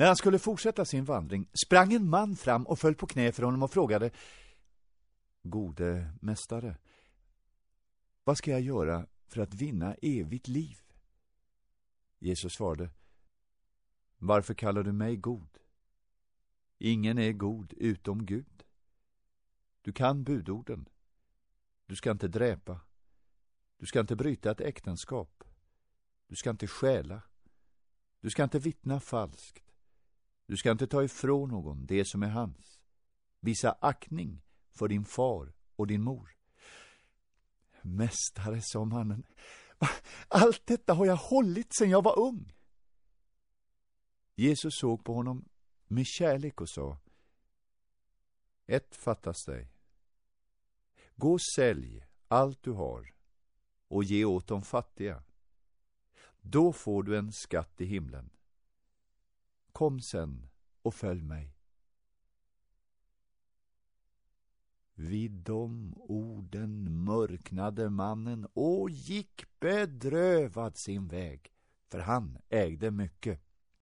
När han skulle fortsätta sin vandring sprang en man fram och föll på knä för honom och frågade Gode mästare, vad ska jag göra för att vinna evigt liv? Jesus svarade Varför kallar du mig god? Ingen är god utom Gud. Du kan budorden. Du ska inte dräpa. Du ska inte bryta ett äktenskap. Du ska inte stjäla. Du ska inte vittna falskt. Du ska inte ta ifrån någon det som är hans. Visa aktning för din far och din mor. Mästare, sa mannen, allt detta har jag hållit sedan jag var ung. Jesus såg på honom med kärlek och sa Ett fattas dig. Gå och sälj allt du har och ge åt de fattiga. Då får du en skatt i himlen. Kom sen och följ mig. Vid de orden mörknade mannen och gick bedrövad sin väg, för han ägde mycket.